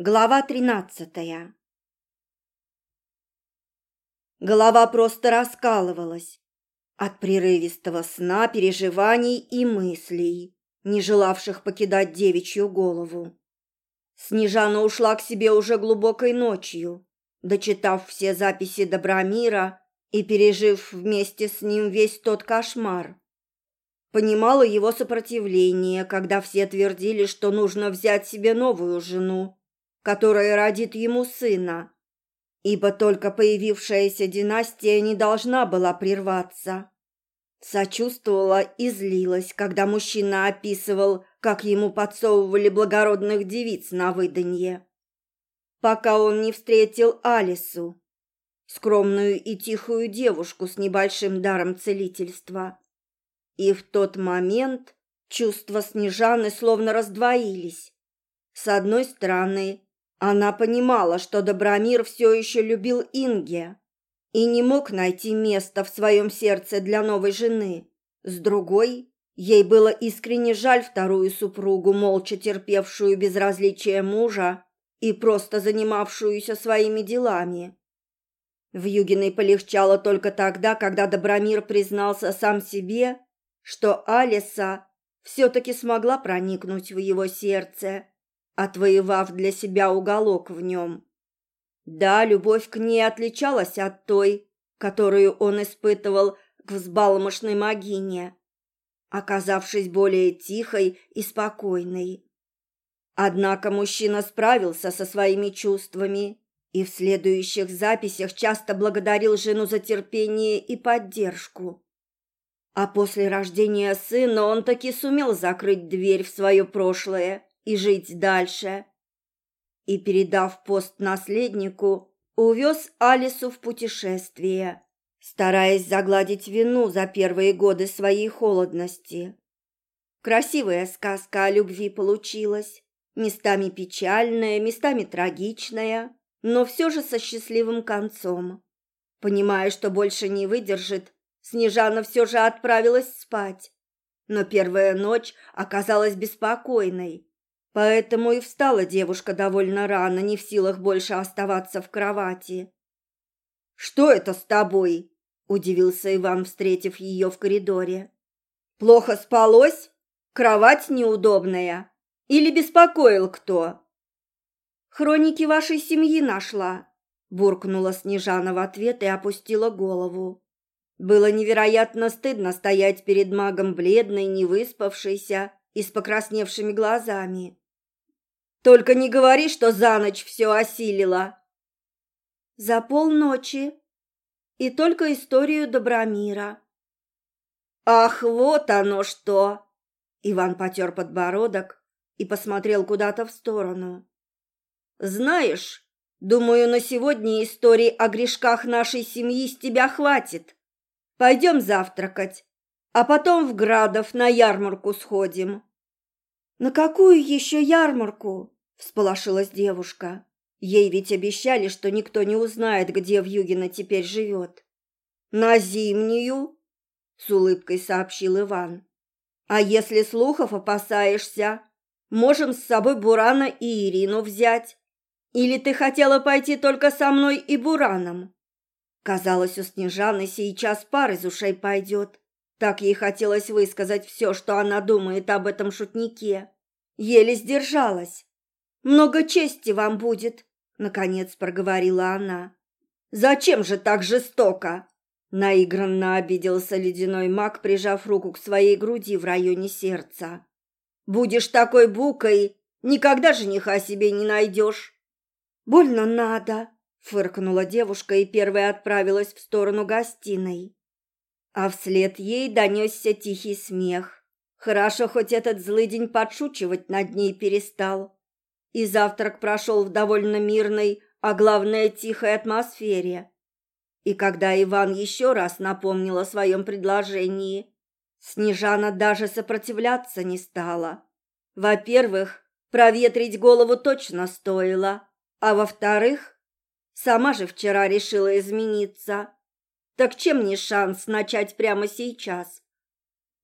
Глава тринадцатая Голова просто раскалывалась от прерывистого сна, переживаний и мыслей, не желавших покидать девичью голову. Снежана ушла к себе уже глубокой ночью, дочитав все записи Добромира и пережив вместе с ним весь тот кошмар. Понимала его сопротивление, когда все твердили, что нужно взять себе новую жену, которая родит ему сына, ибо только появившаяся династия не должна была прерваться. Сочувствовала и злилась, когда мужчина описывал, как ему подсовывали благородных девиц на выданье. Пока он не встретил Алису, скромную и тихую девушку с небольшим даром целительства. И в тот момент чувства Снежаны словно раздвоились. С одной стороны, она понимала, что Добромир все еще любил Инге и не мог найти места в своем сердце для новой жены. С другой, ей было искренне жаль вторую супругу, молча терпевшую безразличие мужа и просто занимавшуюся своими делами. В Югиной полегчало только тогда, когда Добромир признался сам себе, что Алиса все-таки смогла проникнуть в его сердце отвоевав для себя уголок в нем. Да, любовь к ней отличалась от той, которую он испытывал к взбалмошной могине, оказавшись более тихой и спокойной. Однако мужчина справился со своими чувствами и в следующих записях часто благодарил жену за терпение и поддержку. А после рождения сына он таки сумел закрыть дверь в свое прошлое и жить дальше. И, передав пост наследнику, увез Алису в путешествие, стараясь загладить вину за первые годы своей холодности. Красивая сказка о любви получилась, местами печальная, местами трагичная, но все же со счастливым концом. Понимая, что больше не выдержит, Снежана все же отправилась спать. Но первая ночь оказалась беспокойной. Поэтому и встала девушка довольно рано, не в силах больше оставаться в кровати. «Что это с тобой?» – удивился Иван, встретив ее в коридоре. «Плохо спалось? Кровать неудобная? Или беспокоил кто?» «Хроники вашей семьи нашла», – буркнула Снежана в ответ и опустила голову. Было невероятно стыдно стоять перед магом бледной, невыспавшейся и с покрасневшими глазами. Только не говори, что за ночь все осилила. За полночи. И только историю Добромира. Ах, вот оно что! Иван потер подбородок и посмотрел куда-то в сторону. Знаешь, думаю, на сегодня истории о грешках нашей семьи с тебя хватит. Пойдем завтракать, а потом в Градов на ярмарку сходим. На какую еще ярмарку? Всполошилась девушка. Ей ведь обещали, что никто не узнает, где в Югина теперь живет. «На зимнюю?» — с улыбкой сообщил Иван. «А если слухов опасаешься, можем с собой Бурана и Ирину взять. Или ты хотела пойти только со мной и Бураном?» Казалось, у Снежаны сейчас пар из ушей пойдет. Так ей хотелось высказать все, что она думает об этом шутнике. Еле сдержалась. Много чести вам будет, наконец проговорила она. Зачем же так жестоко? Наигранно обиделся ледяной маг, прижав руку к своей груди в районе сердца. Будешь такой букой, никогда жениха себе не найдешь. Больно надо, фыркнула девушка и первая отправилась в сторону гостиной. А вслед ей донесся тихий смех. Хорошо, хоть этот злый день подшучивать над ней перестал и завтрак прошел в довольно мирной, а главное тихой атмосфере. И когда Иван еще раз напомнил о своем предложении, Снежана даже сопротивляться не стала. Во-первых, проветрить голову точно стоило, а во-вторых, сама же вчера решила измениться. Так чем не шанс начать прямо сейчас?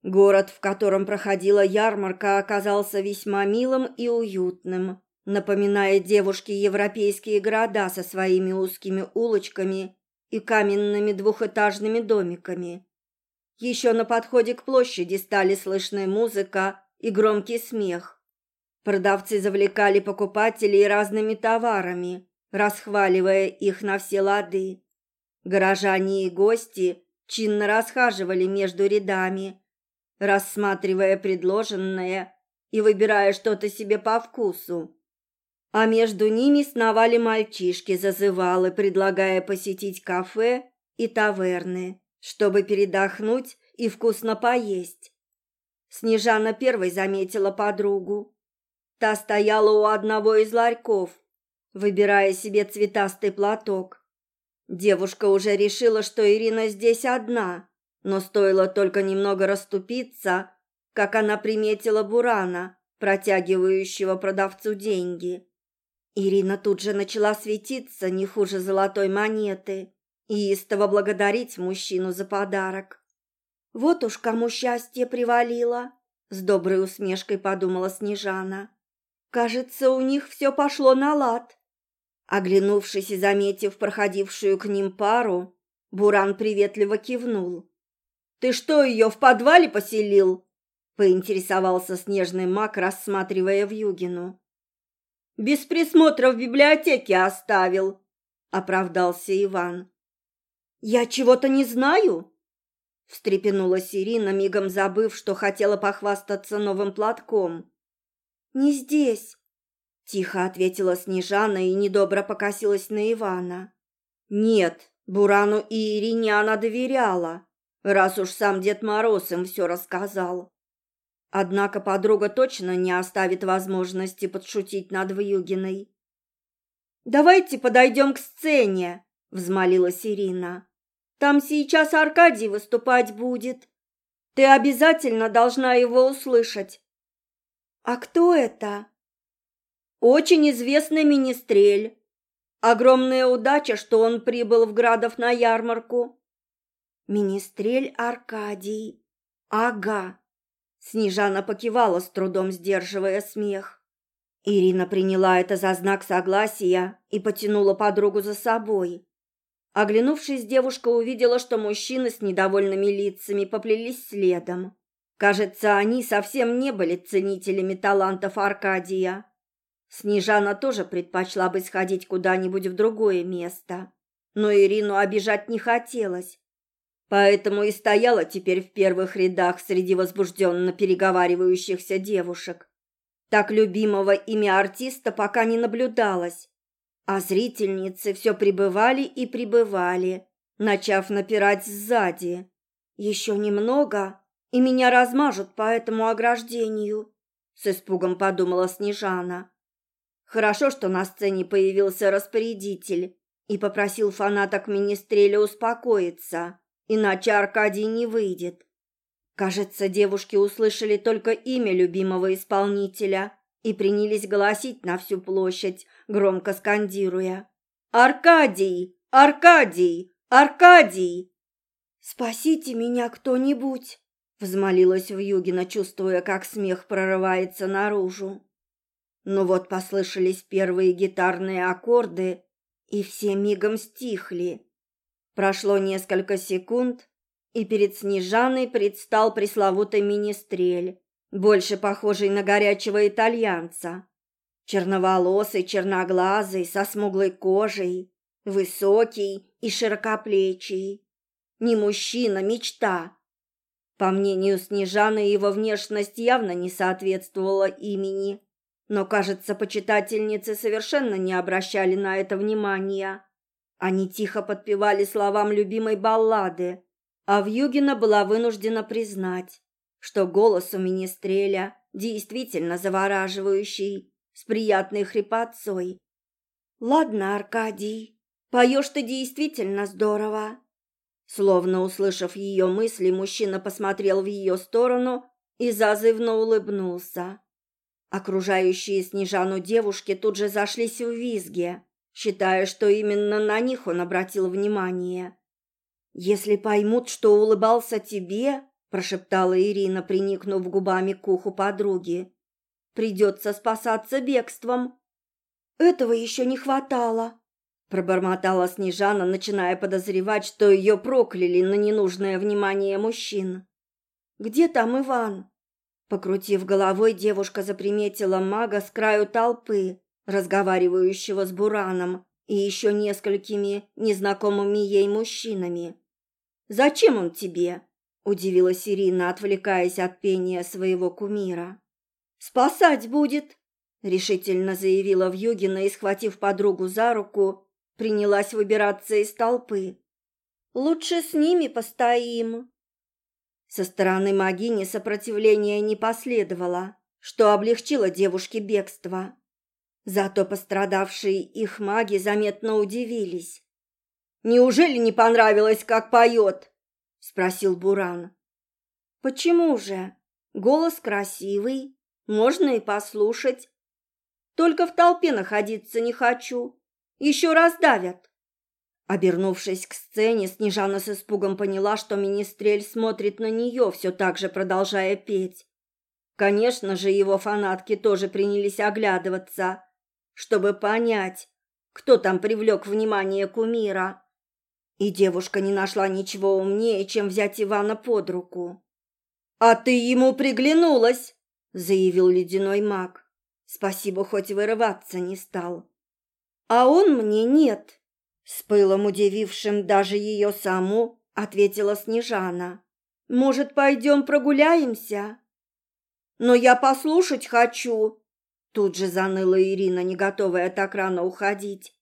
Город, в котором проходила ярмарка, оказался весьма милым и уютным напоминая девушке европейские города со своими узкими улочками и каменными двухэтажными домиками. Еще на подходе к площади стали слышны музыка и громкий смех. Продавцы завлекали покупателей разными товарами, расхваливая их на все лады. Горожане и гости чинно расхаживали между рядами, рассматривая предложенное и выбирая что-то себе по вкусу. А между ними сновали мальчишки, зазывалы, предлагая посетить кафе и таверны, чтобы передохнуть и вкусно поесть. Снежана первой заметила подругу. Та стояла у одного из ларьков, выбирая себе цветастый платок. Девушка уже решила, что Ирина здесь одна, но стоило только немного расступиться, как она приметила Бурана, протягивающего продавцу деньги. Ирина тут же начала светиться не хуже золотой монеты и истово благодарить мужчину за подарок. «Вот уж кому счастье привалило!» — с доброй усмешкой подумала Снежана. «Кажется, у них все пошло на лад». Оглянувшись и заметив проходившую к ним пару, Буран приветливо кивнул. «Ты что, ее в подвале поселил?» — поинтересовался снежный маг, рассматривая Вьюгину. «Без присмотра в библиотеке оставил», — оправдался Иван. «Я чего-то не знаю?» — встрепенулась Ирина, мигом забыв, что хотела похвастаться новым платком. «Не здесь», Тихо ответила Снежана и недобро покосилась на Ивана. Нет, Бурану и Ирине она доверяла, раз уж сам Дед Мороз им все рассказал. Однако подруга точно не оставит возможности подшутить над Вьюгиной. «Давайте подойдем к сцене», — взмолилась Ирина. «Там сейчас Аркадий выступать будет. Ты обязательно должна его услышать». «А кто это?» Очень известный министрель. Огромная удача, что он прибыл в Градов на ярмарку. Министрель Аркадий. Ага. Снежана покивала, с трудом сдерживая смех. Ирина приняла это за знак согласия и потянула подругу за собой. Оглянувшись, девушка увидела, что мужчины с недовольными лицами поплелись следом. Кажется, они совсем не были ценителями талантов Аркадия. Снежана тоже предпочла бы сходить куда-нибудь в другое место, но Ирину обижать не хотелось. Поэтому и стояла теперь в первых рядах среди возбужденно переговаривающихся девушек. Так любимого имя артиста пока не наблюдалось, а зрительницы все прибывали и прибывали, начав напирать сзади. «Еще немного, и меня размажут по этому ограждению», — с испугом подумала Снежана. Хорошо, что на сцене появился распорядитель и попросил фанаток Министреля успокоиться, иначе Аркадий не выйдет. Кажется, девушки услышали только имя любимого исполнителя и принялись голосить на всю площадь, громко скандируя. «Аркадий! Аркадий! Аркадий!» «Спасите меня кто-нибудь!» — взмолилась Вьюгина, чувствуя, как смех прорывается наружу. Но вот послышались первые гитарные аккорды, и все мигом стихли. Прошло несколько секунд, и перед Снежаной предстал пресловутый министрель, больше похожий на горячего итальянца. Черноволосый, черноглазый, со смуглой кожей, высокий и широкоплечий. Не мужчина, мечта. По мнению Снежаны, его внешность явно не соответствовала имени но, кажется, почитательницы совершенно не обращали на это внимания. Они тихо подпевали словам любимой баллады, а Вьюгина была вынуждена признать, что голос у министреля действительно завораживающий, с приятной хрипотцой. «Ладно, Аркадий, поешь ты действительно здорово». Словно услышав ее мысли, мужчина посмотрел в ее сторону и зазывно улыбнулся. Окружающие Снежану девушки тут же зашлись в визге, считая, что именно на них он обратил внимание. «Если поймут, что улыбался тебе», – прошептала Ирина, приникнув губами к уху подруги, – «придется спасаться бегством, Этого еще не хватало, пробормотала Снежана, начиная подозревать, что ее прокляли на ненужное внимание мужчин. Где там Иван? Покрутив головой, девушка заприметила мага с краю толпы, разговаривающего с Бураном и еще несколькими незнакомыми ей мужчинами. «Зачем он тебе?» – удивилась Ирина, отвлекаясь от пения своего кумира. «Спасать будет!» – решительно заявила Вьюгина и, схватив подругу за руку, принялась выбираться из толпы. «Лучше с ними постоим». Со стороны Магини сопротивления не последовало, что облегчило девушке бегство. Зато пострадавшие их маги заметно удивились. «Неужели не понравилось, как поет?» – спросил Буран. «Почему же? Голос красивый, можно и послушать. Только в толпе находиться не хочу, еще раз давят». Обернувшись к сцене, Снежана с испугом поняла, что министрель смотрит на нее, все так же продолжая петь. Конечно же, его фанатки тоже принялись оглядываться, чтобы понять, кто там привлек внимание кумира. И девушка не нашла ничего умнее, чем взять Ивана под руку. «А ты ему приглянулась!» — заявил ледяной маг. Спасибо, хоть вырываться не стал. «А он мне нет!» С пылом удивившим даже ее саму, ответила Снежана. «Может, пойдем прогуляемся?» «Но я послушать хочу!» Тут же заныла Ирина, не готовая так рано уходить.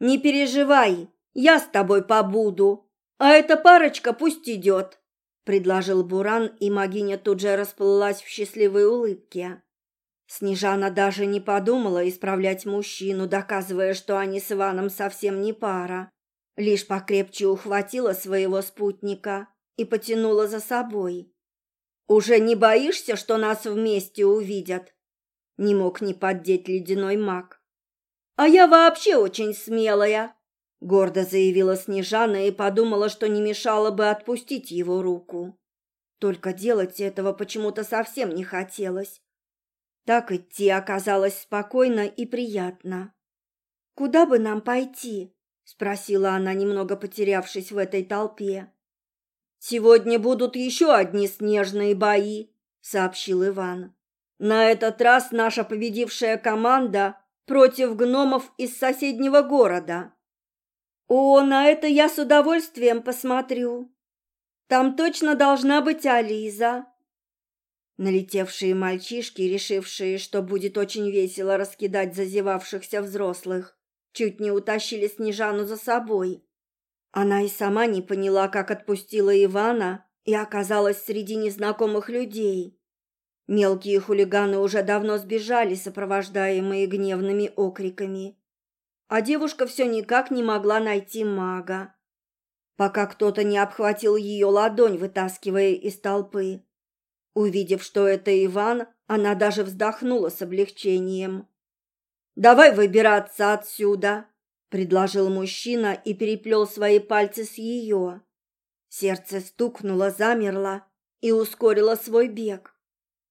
«Не переживай, я с тобой побуду, а эта парочка пусть идет», предложил Буран, и Магиня тут же расплылась в счастливой улыбке. Снежана даже не подумала исправлять мужчину, доказывая, что они с Иваном совсем не пара. Лишь покрепче ухватила своего спутника и потянула за собой. «Уже не боишься, что нас вместе увидят?» Не мог не поддеть ледяной маг. «А я вообще очень смелая!» Гордо заявила Снежана и подумала, что не мешало бы отпустить его руку. Только делать этого почему-то совсем не хотелось. Так идти оказалось спокойно и приятно. «Куда бы нам пойти?» – спросила она, немного потерявшись в этой толпе. «Сегодня будут еще одни снежные бои», – сообщил Иван. На этот раз наша победившая команда против гномов из соседнего города. О, на это я с удовольствием посмотрю. Там точно должна быть Ализа. Налетевшие мальчишки, решившие, что будет очень весело раскидать зазевавшихся взрослых, чуть не утащили Снежану за собой. Она и сама не поняла, как отпустила Ивана и оказалась среди незнакомых людей. Мелкие хулиганы уже давно сбежали, сопровождаемые гневными окриками. А девушка все никак не могла найти мага, пока кто-то не обхватил ее ладонь, вытаскивая из толпы. Увидев, что это Иван, она даже вздохнула с облегчением. «Давай выбираться отсюда», — предложил мужчина и переплел свои пальцы с ее. Сердце стукнуло, замерло и ускорило свой бег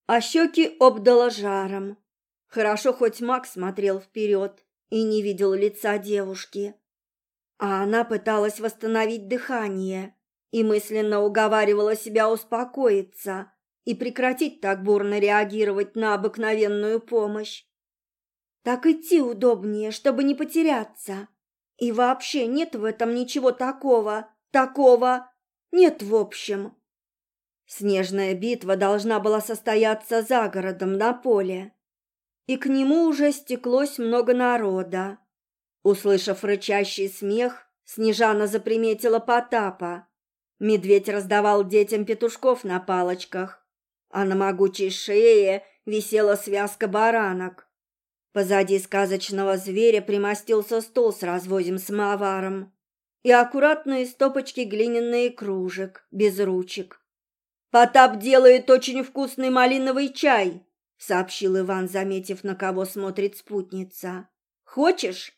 а щеки обдало жаром. Хорошо, хоть Макс смотрел вперед и не видел лица девушки. А она пыталась восстановить дыхание и мысленно уговаривала себя успокоиться и прекратить так бурно реагировать на обыкновенную помощь. Так идти удобнее, чтобы не потеряться. И вообще нет в этом ничего такого, такого, нет в общем. Снежная битва должна была состояться за городом на поле, и к нему уже стеклось много народа. Услышав рычащий смех, Снежана заприметила Потапа. Медведь раздавал детям петушков на палочках, а на могучей шее висела связка баранок. Позади сказочного зверя примостился стол с развозем самоваром и аккуратные стопочки глиняные кружек без ручек. «Потап делает очень вкусный малиновый чай», — сообщил Иван, заметив, на кого смотрит спутница. «Хочешь?»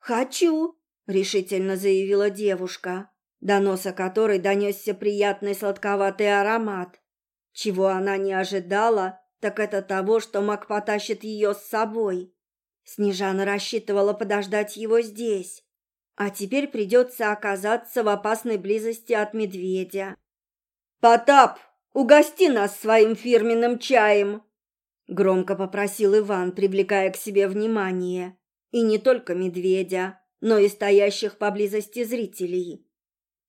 «Хочу», — решительно заявила девушка, до носа которой донесся приятный сладковатый аромат. Чего она не ожидала, так это того, что маг потащит ее с собой. Снежана рассчитывала подождать его здесь, а теперь придется оказаться в опасной близости от медведя. «Потап, угости нас своим фирменным чаем!» Громко попросил Иван, привлекая к себе внимание. И не только медведя, но и стоящих поблизости зрителей,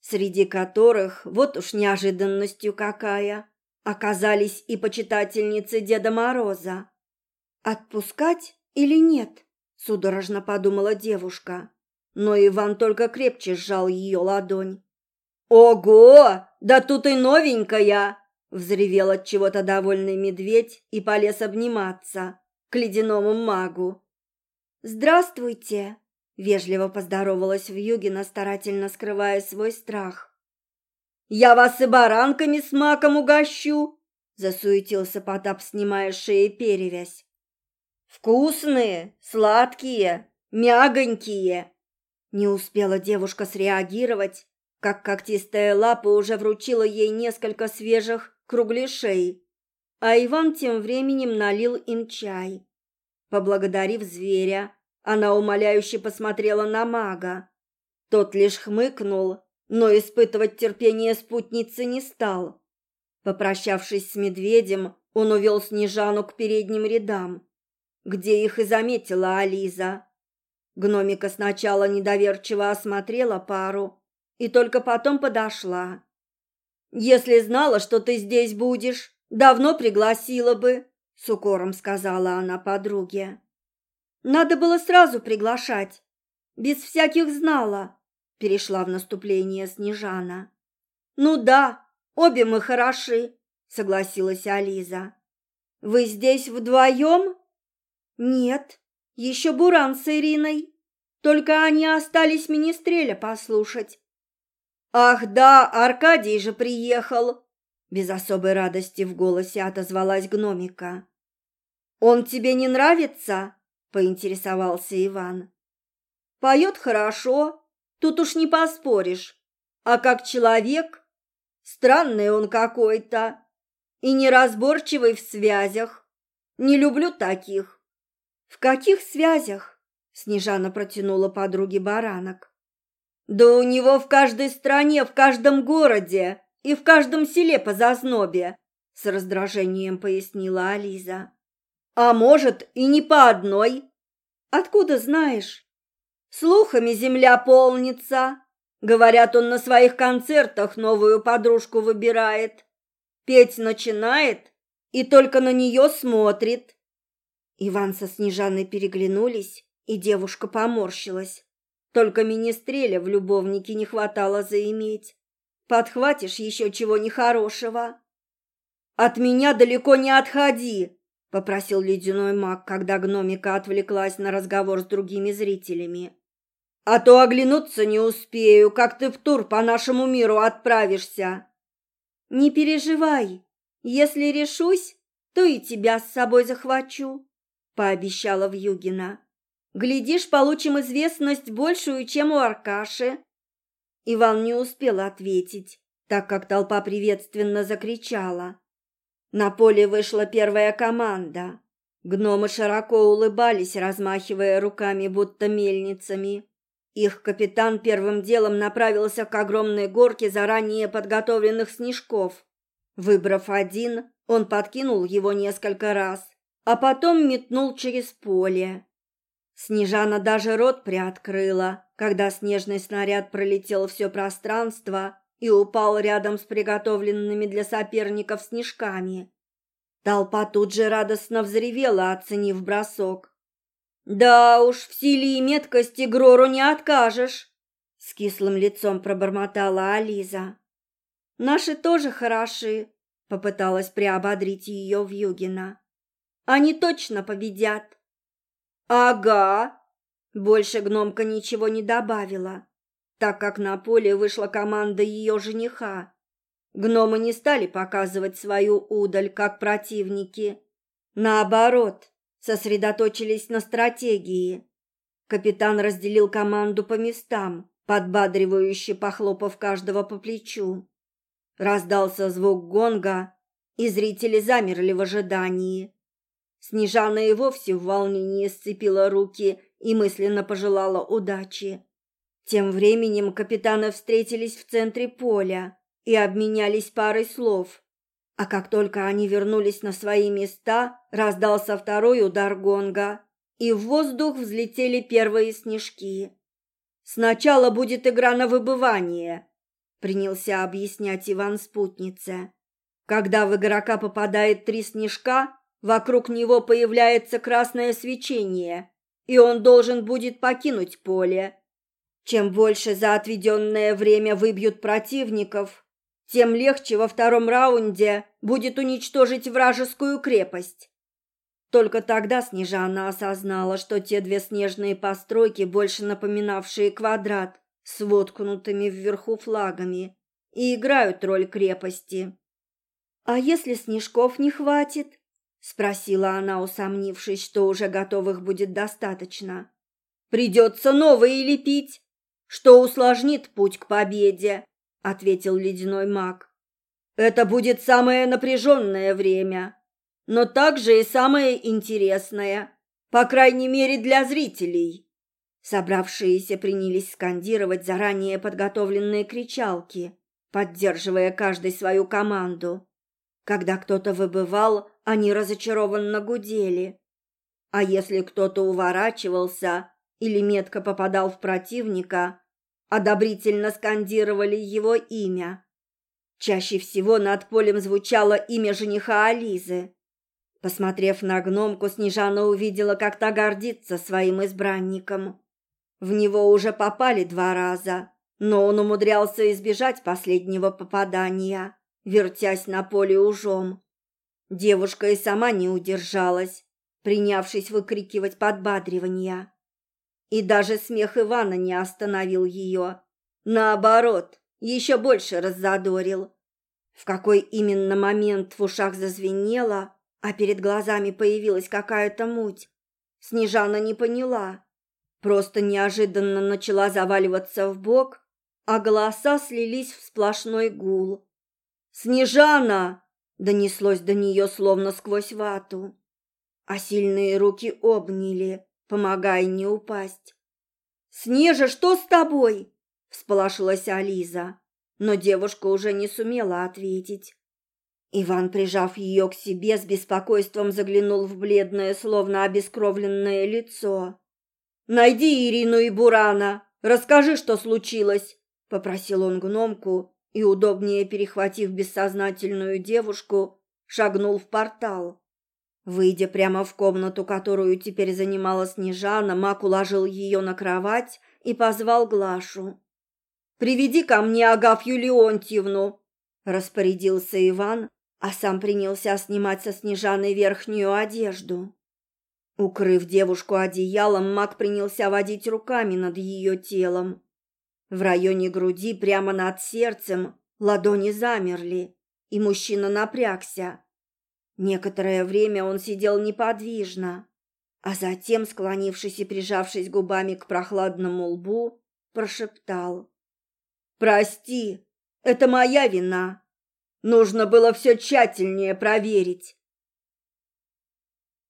среди которых, вот уж неожиданностью какая, оказались и почитательницы Деда Мороза. «Отпускать или нет?» – судорожно подумала девушка, но Иван только крепче сжал ее ладонь. «Ого! Да тут и новенькая!» Взревел от чего-то довольный медведь и полез обниматься к ледяному магу. «Здравствуйте!» — вежливо поздоровалась Вьюгина, старательно скрывая свой страх. «Я вас и баранками с маком угощу!» — засуетился Потап, снимая шеи перевязь. «Вкусные, сладкие, мягонькие!» Не успела девушка среагировать, как когтистая лапа уже вручила ей несколько свежих кругляшей, а Иван тем временем налил им чай. Поблагодарив зверя, она умоляюще посмотрела на мага. Тот лишь хмыкнул, но испытывать терпение спутницы не стал. Попрощавшись с медведем, он увел Снежану к передним рядам, где их и заметила Ализа. Гномика сначала недоверчиво осмотрела пару и только потом подошла. «Если знала, что ты здесь будешь, давно пригласила бы», — с укором сказала она подруге. «Надо было сразу приглашать, без всяких знала», — перешла в наступление Снежана. «Ну да, обе мы хороши», — согласилась Ализа. «Вы здесь вдвоем?» «Нет, еще Буран с Ириной. Только они остались министреля послушать. «Ах да, Аркадий же приехал!» Без особой радости в голосе отозвалась гномика. «Он тебе не нравится?» – поинтересовался Иван. «Поет хорошо, тут уж не поспоришь. А как человек, странный он какой-то и неразборчивый в связях. Не люблю таких». «В каких связях?» – Снежана протянула подруге баранок. Да у него в каждой стране, в каждом городе и в каждом селе по зазнобе, с раздражением пояснила Ализа. А может, и не по одной. Откуда знаешь? Слухами земля полнится. Говорят, он на своих концертах новую подружку выбирает. Петь начинает и только на нее смотрит. Иван со Снежаной переглянулись, и девушка поморщилась. Только министреля в любовнике не хватало заиметь. Подхватишь еще чего нехорошего. «От меня далеко не отходи!» — попросил ледяной маг, когда гномика отвлеклась на разговор с другими зрителями. «А то оглянуться не успею, как ты в тур по нашему миру отправишься!» «Не переживай, если решусь, то и тебя с собой захвачу», — пообещала Вьюгина. Глядишь, получим известность большую, чем у Аркаши. Иван не успел ответить, так как толпа приветственно закричала. На поле вышла первая команда. Гномы широко улыбались, размахивая руками, будто мельницами. Их капитан первым делом направился к огромной горке заранее подготовленных снежков. Выбрав один, он подкинул его несколько раз, а потом метнул через поле. Снежана даже рот приоткрыла, когда снежный снаряд пролетел все пространство и упал рядом с приготовленными для соперников снежками. Толпа тут же радостно взревела, оценив бросок. «Да уж, в силе и меткости Грору не откажешь!» С кислым лицом пробормотала Ализа. «Наши тоже хороши», — попыталась приободрить ее Вьюгина. «Они точно победят!» «Ага!» Больше гномка ничего не добавила, так как на поле вышла команда ее жениха. Гномы не стали показывать свою удаль, как противники. Наоборот, сосредоточились на стратегии. Капитан разделил команду по местам, подбадривающе похлопав каждого по плечу. Раздался звук гонга, и зрители замерли в ожидании. Снежана и вовсе в волнении сцепила руки и мысленно пожелала удачи. Тем временем капитаны встретились в центре поля и обменялись парой слов. А как только они вернулись на свои места, раздался второй удар гонга, и в воздух взлетели первые снежки. «Сначала будет игра на выбывание», — принялся объяснять Иван спутнице. «Когда в игрока попадает три снежка, вокруг него появляется красное свечение, и он должен будет покинуть поле. Чем больше за отведенное время выбьют противников, тем легче во втором раунде будет уничтожить вражескую крепость. Только тогда Снежана осознала, что те две снежные постройки, больше напоминавшие квадрат, с воткнутыми вверху флагами, и играют роль крепости. «А если снежков не хватит?» — спросила она, усомнившись, что уже готовых будет достаточно. «Придется новые лепить, что усложнит путь к победе», — ответил ледяной маг. «Это будет самое напряженное время, но также и самое интересное, по крайней мере для зрителей. Собравшиеся принялись скандировать заранее подготовленные кричалки, поддерживая каждый свою команду. Когда кто-то выбывал, они разочарованно гудели. А если кто-то уворачивался или метко попадал в противника, одобрительно скандировали его имя. Чаще всего над полем звучало имя жениха Ализы. Посмотрев на гномку, Снежана увидела, как та гордится своим избранником. В него уже попали два раза, но он умудрялся избежать последнего попадания, вертясь на поле ужом. Девушка и сама не удержалась, принявшись выкрикивать подбадривания. И даже смех Ивана не остановил ее. Наоборот, еще больше раззадорил. В какой именно момент в ушах зазвенело, а перед глазами появилась какая-то муть. Снежана не поняла. Просто неожиданно начала заваливаться в бок, а голоса слились в сплошной гул. «Снежана!» — донеслось до нее словно сквозь вату. А сильные руки обняли, помогая не упасть. «Снежа, что с тобой?» — всполошилась Ализа, но девушка уже не сумела ответить. Иван, прижав ее к себе, с беспокойством заглянул в бледное, словно обескровленное лицо. «Найди Ирину и Бурана, расскажи, что случилось», — попросил он гномку и, удобнее перехватив бессознательную девушку, шагнул в портал. Выйдя прямо в комнату, которую теперь занимала Снежана, Мак уложил ее на кровать и позвал Глашу. «Приведи ко мне Агафью Леонтьевну», — распорядился Иван, а сам принялся снимать со Снежаны верхнюю одежду. Укрыв девушку одеялом, маг принялся водить руками над ее телом. В районе груди, прямо над сердцем, ладони замерли, и мужчина напрягся. Некоторое время он сидел неподвижно, а затем, склонившись и прижавшись губами к прохладному лбу, прошептал. «Прости, это моя вина. Нужно было все тщательнее проверить.